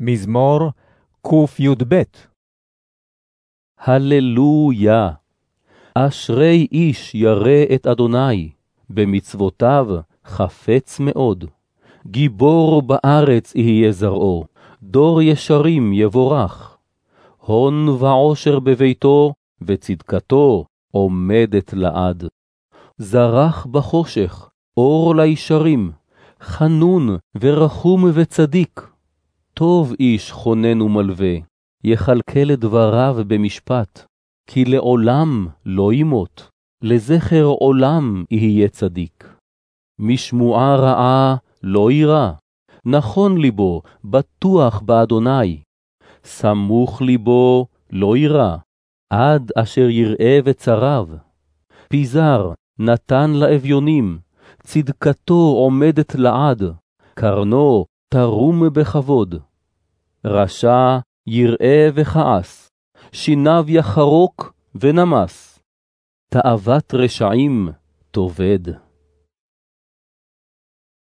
מזמור קי"ב הללויה. אשרי איש ירא את אדוני, במצוותיו חפץ מאוד. גיבור בארץ יהיה זרעו, דור ישרים יבורך. הון ועושר בביתו, וצדקתו עומדת לעד. זרח בחושך, אור לישרים, חנון ורחום וצדיק. טוב איש חונן ומלווה, יכלכל דבריו במשפט, כי לעולם לא ימות, לזכר עולם יהיה צדיק. משמועה רעה לא יירא, נכון ליבו, בטוח באדוני. סמוך ליבו לא יירא, עד אשר יראה וצריו. פיזר נתן לאביונים, צדקתו עומדת לעד, קרנו תרום בכבוד. רשע יראה וכעס, שיניו יחרוק ונמס. תאוות רשעים תאבד.